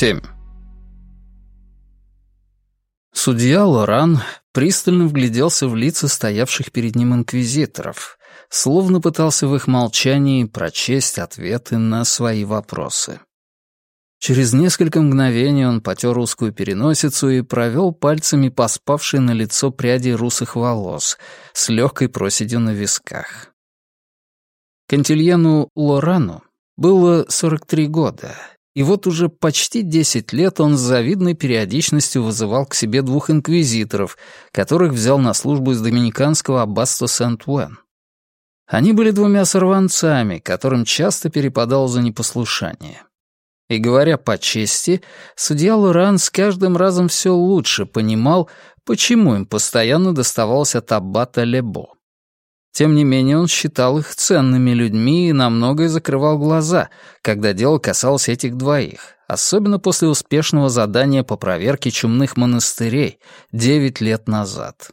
7. Судья Лоран пристально вгляделся в лица стоявших перед ним инквизиторов, словно пытался в их молчании прочесть ответы на свои вопросы. Через несколько мгновений он потер узкую переносицу и провел пальцами по спавшей на лицо пряди русых волос с легкой проседью на висках. Кантильену Лорану было 43 года, и вот уже почти 10 лет он с завидной периодичностью вызывал к себе двух инквизиторов, которых взял на службу из доминиканского аббатства Сент-Уэн. Они были двумя сорванцами, которым часто перепадал за непослушание. И говоря по чести, судья Лоран с каждым разом все лучше понимал, почему им постоянно доставалось от аббата Лебо. Тем не менее, он считал их ценными людьми и на многое закрывал глаза, когда дело касалось этих двоих, особенно после успешного задания по проверке чумных монастырей девять лет назад.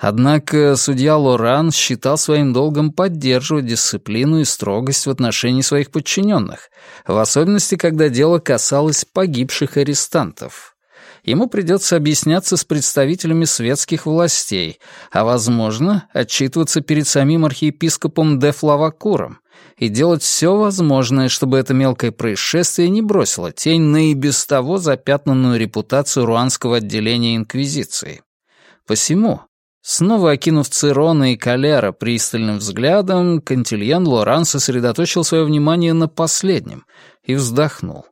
Однако судья Лоран считал своим долгом поддерживать дисциплину и строгость в отношении своих подчиненных, в особенности, когда дело касалось погибших арестантов. Ему придется объясняться с представителями светских властей, а, возможно, отчитываться перед самим архиепископом де Флавакуром и делать все возможное, чтобы это мелкое происшествие не бросило тень на и без того запятнанную репутацию руанского отделения Инквизиции. Посему Снова окинув Цирона и Калера пристальным взглядом, Кантильян Лоран сосредоточил свое внимание на последнем и вздохнул.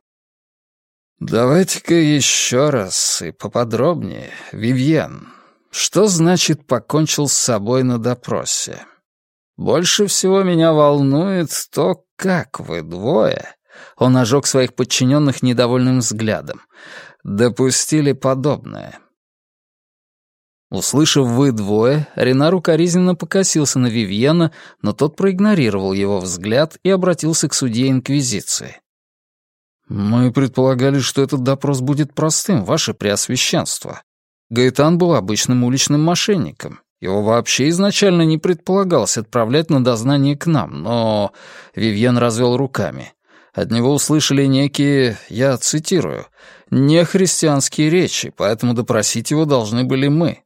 «Давайте-ка еще раз и поподробнее, Вивьен. Что значит «покончил с собой на допросе»? Больше всего меня волнует то, как вы двое...» Он ожег своих подчиненных недовольным взглядом. «Допустили подобное». Услышав «вы двое», Ренар укоризненно покосился на Вивьена, но тот проигнорировал его взгляд и обратился к судье Инквизиции. «Мы предполагали, что этот допрос будет простым, ваше преосвященство. Гаэтан был обычным уличным мошенником. Его вообще изначально не предполагалось отправлять на дознание к нам, но...» Вивьен развел руками. От него услышали некие, я цитирую, «нехристианские речи, поэтому допросить его должны были мы».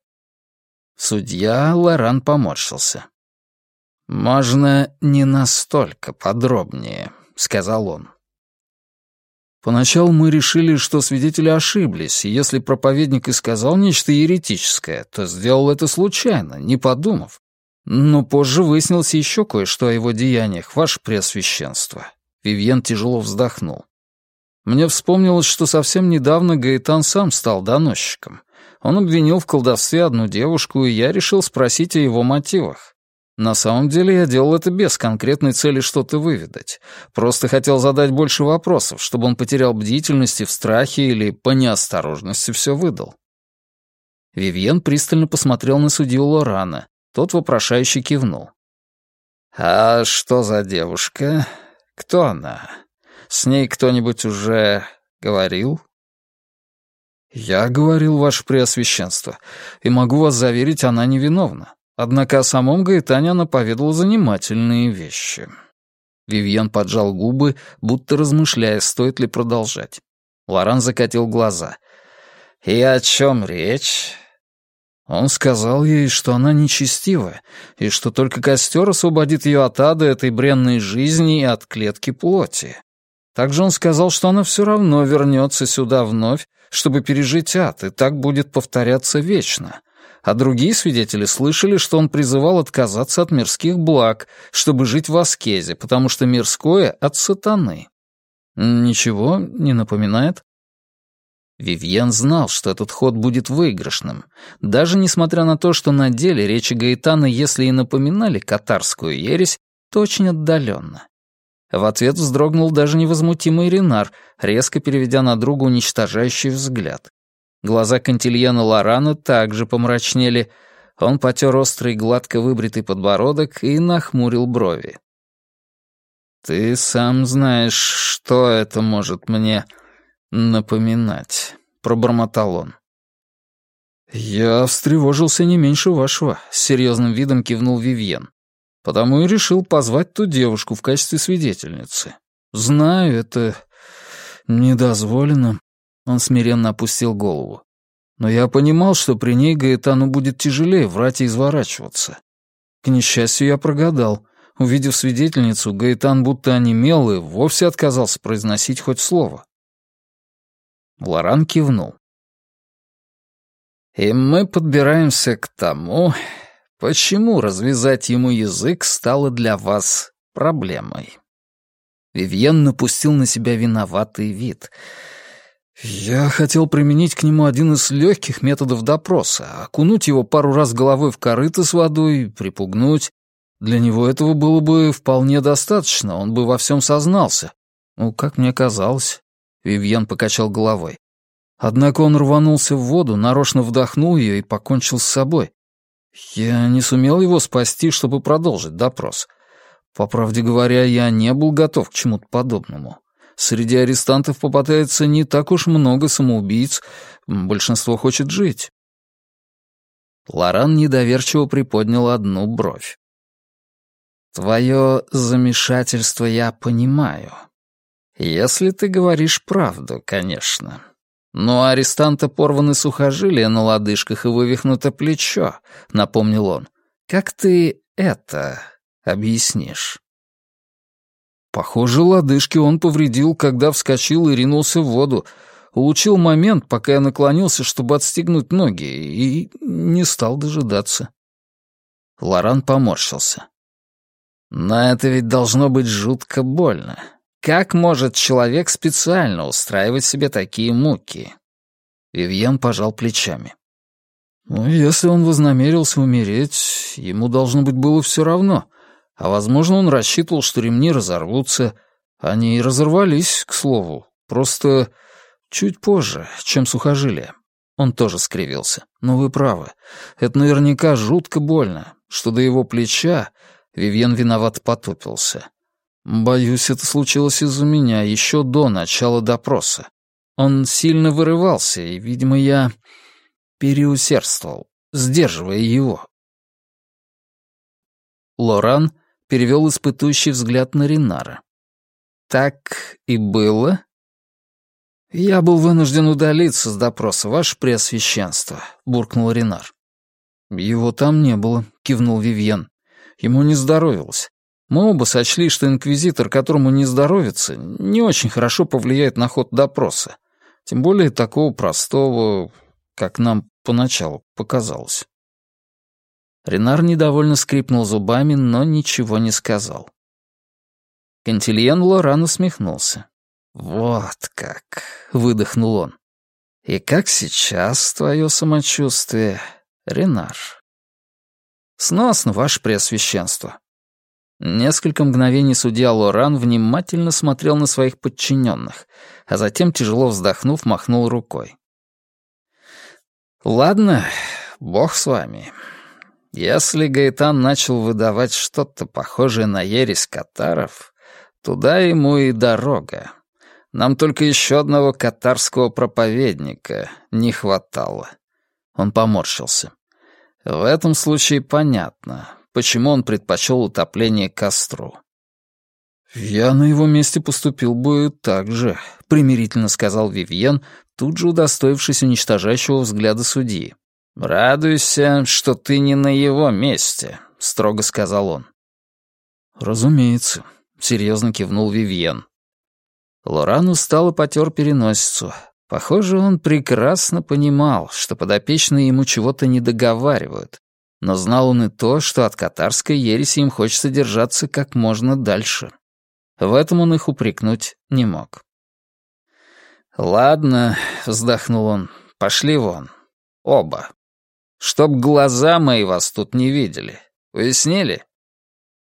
Судья Лоран поморщился. «Можно не настолько подробнее», — сказал он. Поначалу мы решили, что свидетели ошиблись, и если проповедник и сказал нечто еретическое, то сделал это случайно, не подумав. Но позже выяснилось еще кое-что о его деяниях, ваше преосвященство. Вивьен тяжело вздохнул. Мне вспомнилось, что совсем недавно Гаэтан сам стал доносчиком. Он обвинил в колдовстве одну девушку, и я решил спросить о его мотивах. На самом деле я делал это без конкретной цели что-то выведать. Просто хотел задать больше вопросов, чтобы он потерял бдительность и в страхе или по неосторожности все выдал. Вивьен пристально посмотрел на судью Лорана. Тот вопрошающе кивнул. «А что за девушка? Кто она? С ней кто-нибудь уже говорил?» «Я говорил, ваше преосвященство, и могу вас заверить, она невиновна. Однако о самом Гаэтане она поведала занимательные вещи». Вивьен поджал губы, будто размышляя, стоит ли продолжать. Лоран закатил глаза. «И о чем речь?» Он сказал ей, что она нечестивая, и что только костер освободит ее от ада этой бренной жизни и от клетки плоти. Также он сказал, что она все равно вернется сюда вновь, чтобы пережить ад, и так будет повторяться вечно. А другие свидетели слышали, что он призывал отказаться от мирских благ, чтобы жить в аскезе, потому что мирское — от сатаны. Ничего не напоминает? Вивьен знал, что этот ход будет выигрышным, даже несмотря на то, что на деле речи Гаэтана, если и напоминали катарскую ересь, то очень отдаленно. В ответ вздрогнул даже невозмутимый Ренар, резко переведя на друга уничтожающий взгляд. Глаза Кантильена Лорана также помрачнели. Он потер острый гладко выбритый подбородок и нахмурил брови. «Ты сам знаешь, что это может мне напоминать», — пробормотал он. «Я встревожился не меньше вашего», — с серьезным видом кивнул Вивьен. Потому и решил позвать ту девушку в качестве свидетельницы. Знаю, это «Не дозволено». Он смиренно опустил голову. «Но я понимал, что при ней Гаэтану будет тяжелее врать и изворачиваться. К несчастью, я прогадал. Увидев свидетельницу, Гаэтан будто онемел и вовсе отказался произносить хоть слово. Лоран кивнул. «И мы подбираемся к тому, почему развязать ему язык стало для вас проблемой». Вивьен напустил на себя виноватый вид. «Я хотел применить к нему один из легких методов допроса, окунуть его пару раз головой в корыто с водой, припугнуть. Для него этого было бы вполне достаточно, он бы во всем сознался. Ну, как мне казалось. Вивьен покачал головой. Однако он рванулся в воду, нарочно вдохнул ее и покончил с собой. Я не сумел его спасти, чтобы продолжить допрос. По правде говоря, я не был готов к чему-то подобному. Среди арестантов попадается не так уж много самоубийц, большинство хочет жить. Лоран недоверчиво приподнял одну бровь. Твое замешательство я понимаю. Если ты говоришь правду, конечно. Но арестанта порваны сухожилия на лодыжках и вывихнуто плечо, напомнил он. Как ты это объяснишь? Похоже, лодыжки он повредил, когда вскочил и ринулся в воду. Улучил момент, пока я наклонился, чтобы отстегнуть ноги, и не стал дожидаться. Лоран поморщился. Но это ведь должно быть жутко больно. Как может человек специально устраивать себе такие муки? Вивьен пожал плечами. Ну, если он вознамерился умереть, ему должно быть было все равно. А возможно, он рассчитывал, что ремни разорвутся. Они и разорвались, к слову. Просто чуть позже, чем сухожилие. Он тоже скривился. Но вы правы. Это наверняка жутко больно, что до его плеча Вивьен виноват потупился. «Боюсь, это случилось из-за меня еще до начала допроса. Он сильно вырывался, и, видимо, я переусердствовал, сдерживая его». Лоран перевел испытующий взгляд на Ринара. «Так и было?» «Я был вынужден удалиться с допроса, ваше преосвященство», — буркнул Ринар. «Его там не было», — кивнул Вивьен. Ему не здоровилось. Мы оба сочли, что инквизитор, которому не здоровится, не очень хорошо повлияет на ход допроса. Тем более такого простого, как нам поначалу показалось. Ренар недовольно скрипнул зубами, но ничего не сказал. Кантильен Лоран усмехнулся. «Вот как!» — выдохнул он. «И как сейчас твое самочувствие, Ренар?» «Сносно, ваше преосвященство». Несколько мгновений судья Лоран внимательно смотрел на своих подчиненных, а затем, тяжело вздохнув, махнул рукой. «Ладно, бог с вами. Если Гаэтан начал выдавать что-то похожее на ересь катаров, туда ему и дорога. Нам только еще одного катарского проповедника не хватало». Он поморщился. В этом случае понятно, почему он предпочел утопление костру. «Я на его месте поступил бы так же», — примирительно сказал Вивьен, тут же удостоившись уничтожающего взгляда судьи. «Радуйся, что ты не на его месте», — строго сказал он. «Разумеется», — серьезно кивнул Вивьен. Лоран устало потер переносицу, Похоже, он прекрасно понимал, что подопечные ему чего-то не договаривают, но знал он и то, что от катарской ереси им хочется держаться как можно дальше. В этом он их упрекнуть не мог. «Ладно», — вздохнул он, — «пошли вон. Оба. Чтоб глаза мои вас тут не видели. Уяснили?»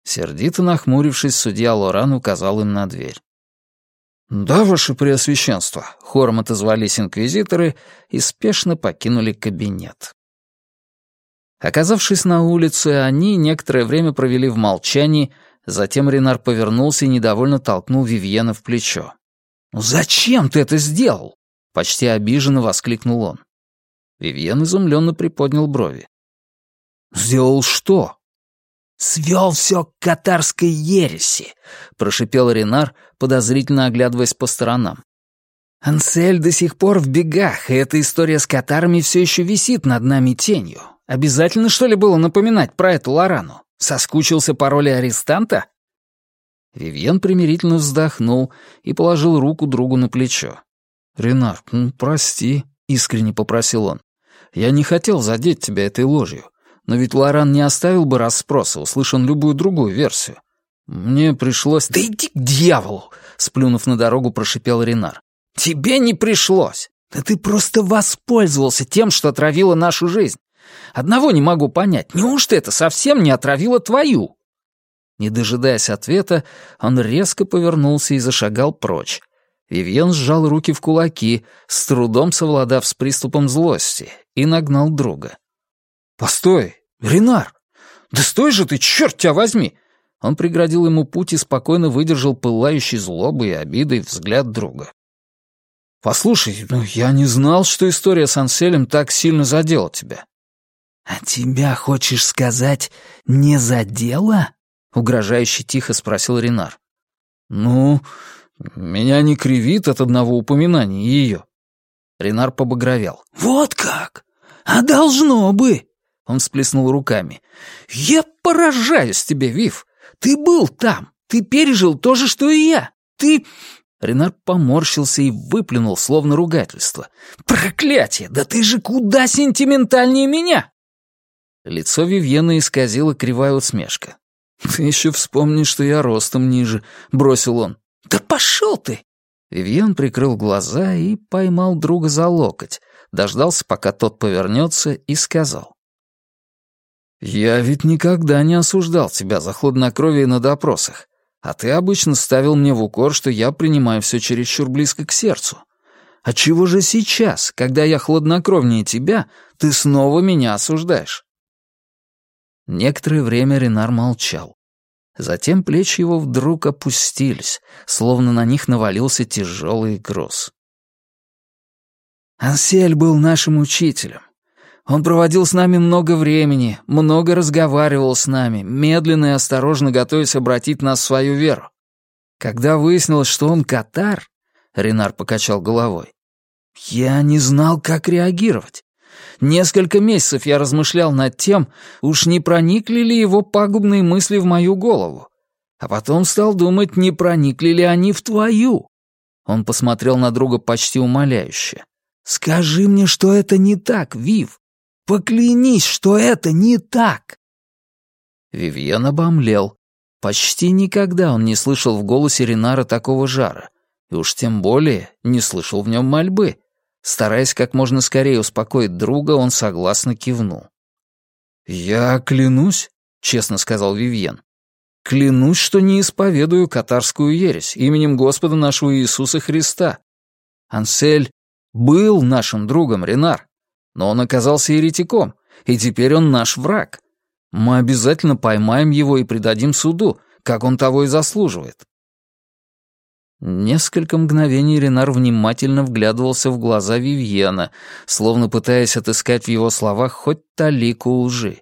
Сердито нахмурившись, судья Лоран указал им на дверь. «Да, ваше преосвященство», — хором отозвались инквизиторы и спешно покинули кабинет. Оказавшись на улице, они некоторое время провели в молчании, затем Ренар повернулся и недовольно толкнул Вивьена в плечо. «Ну зачем ты это сделал?» — почти обиженно воскликнул он. Вивьен изумленно приподнял брови. «Сделал что?» «Свел все к катарской ереси», — прошипел Ренар, подозрительно оглядываясь по сторонам. «Ансель до сих пор в бегах, и эта история с катарами все еще висит над нами тенью. Обязательно, что ли, было напоминать про эту Лорану? Соскучился по роли арестанта?» Вивьен примирительно вздохнул и положил руку другу на плечо. «Ренар, ну, прости», — искренне попросил он. «Я не хотел задеть тебя этой ложью, но ведь Лоран не оставил бы расспроса, услышан любую другую версию. Мне пришлось...» «Да иди к дьяволу!» — сплюнув на дорогу, прошипел Ренар. «Тебе не пришлось! Да ты просто воспользовался тем, что отравило нашу жизнь. Одного не могу понять, неужто это совсем не отравило твою?» Не дожидаясь ответа, он резко повернулся и зашагал прочь. Вивьен сжал руки в кулаки, с трудом совладав с приступом злости, и нагнал друга. «Постой, Ренар! Да стой же ты, черт тебя возьми!» Он преградил ему путь и спокойно выдержал пылающий злобой и обидой взгляд друга. «Послушай, ну я не знал, что история с Анселем так сильно задела тебя». «А тебя, хочешь сказать, не задела?» — угрожающе тихо спросил Ренар. «Ну, меня не кривит от одного упоминания ее». Ренар побагровел. «Вот как! А должно бы!» Он всплеснул руками. «Я поражаюсь тебе, Вив! Ты был там! Ты пережил то же, что и я! Ты...» Ренар поморщился и выплюнул, словно ругательство. «Проклятие! Да ты же куда сентиментальнее меня!» Лицо Вивьена исказило кривая усмешка. «Ты еще вспомни, что я ростом ниже», — бросил он. «Да пошел ты!» Вивьен прикрыл глаза и поймал друга за локоть, дождался, пока тот повернется, и сказал. «Я ведь никогда не осуждал тебя за хладнокровие на допросах, а ты обычно ставил мне в укор, что я принимаю все чересчур близко к сердцу. А чего же сейчас, когда я хладнокровнее тебя, ты снова меня осуждаешь?» Некоторое время Ренар молчал. Затем плечи его вдруг опустились, словно на них навалился тяжелый груз. «Ансель был нашим учителем. Он проводил с нами много времени, много разговаривал с нами, медленно и осторожно готовясь обратить нас в свою веру. Когда выяснилось, что он катар, Ренар покачал головой, я не знал, как реагировать. Несколько месяцев я размышлял над тем, уж не проникли ли его пагубные мысли в мою голову. А потом стал думать, не проникли ли они в твою. Он посмотрел на друга почти умоляюще. «Скажи мне, что это не так, Вив. Поклянись, что это не так!» Вивьен обомлел. Почти никогда он не слышал в голосе Ренара такого жара, и уж тем более не слышал в нем мольбы. Стараясь как можно скорее успокоить друга, он согласно кивнул. «Я клянусь», — честно сказал Вивьен, «клянусь, что не исповедую катарскую ересь именем Господа нашего Иисуса Христа. Ансель был нашим другом, Ренар, но он оказался еретиком, и теперь он наш враг. Мы обязательно поймаем его и предадим суду, как он того и заслуживает. Несколько мгновений Ренар внимательно вглядывался в глаза Вивьена, словно пытаясь отыскать в его словах хоть талику лжи,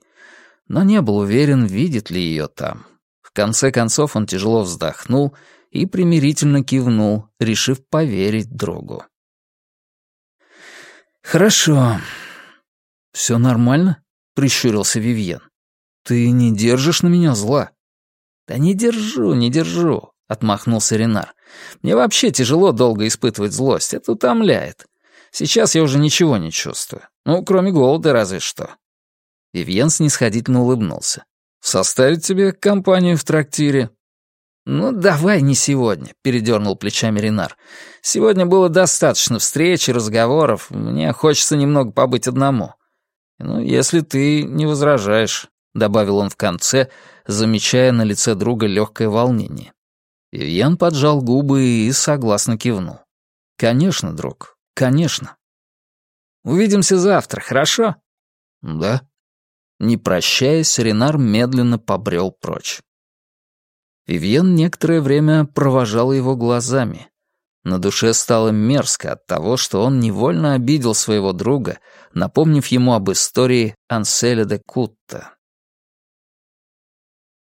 но не был уверен, видит ли ее там. В конце концов он тяжело вздохнул и примирительно кивнул, решив поверить другу. «Хорошо. Все нормально?» — прищурился Вивьен. «Ты не держишь на меня зла?» «Да не держу, не держу», — отмахнулся Ренар. Мне вообще тяжело долго испытывать злость, это утомляет. Сейчас я уже ничего не чувствую. Ну, кроме голода разве что». Вивьен снисходительно улыбнулся. «Составить тебе компанию в трактире?» «Ну, давай не сегодня», — передернул плечами Ренар. «Сегодня было достаточно встреч и разговоров. Мне хочется немного побыть одному. Ну, если ты не возражаешь», — добавил он в конце, замечая на лице друга легкое волнение. Ивьен поджал губы и согласно кивнул. «Конечно, друг, конечно. Увидимся завтра, хорошо?» «Да». Не прощаясь, Ренар медленно побрел прочь. Вивьен некоторое время провожал его глазами. На душе стало мерзко от того, что он невольно обидел своего друга, напомнив ему об истории Анселя де Кутта.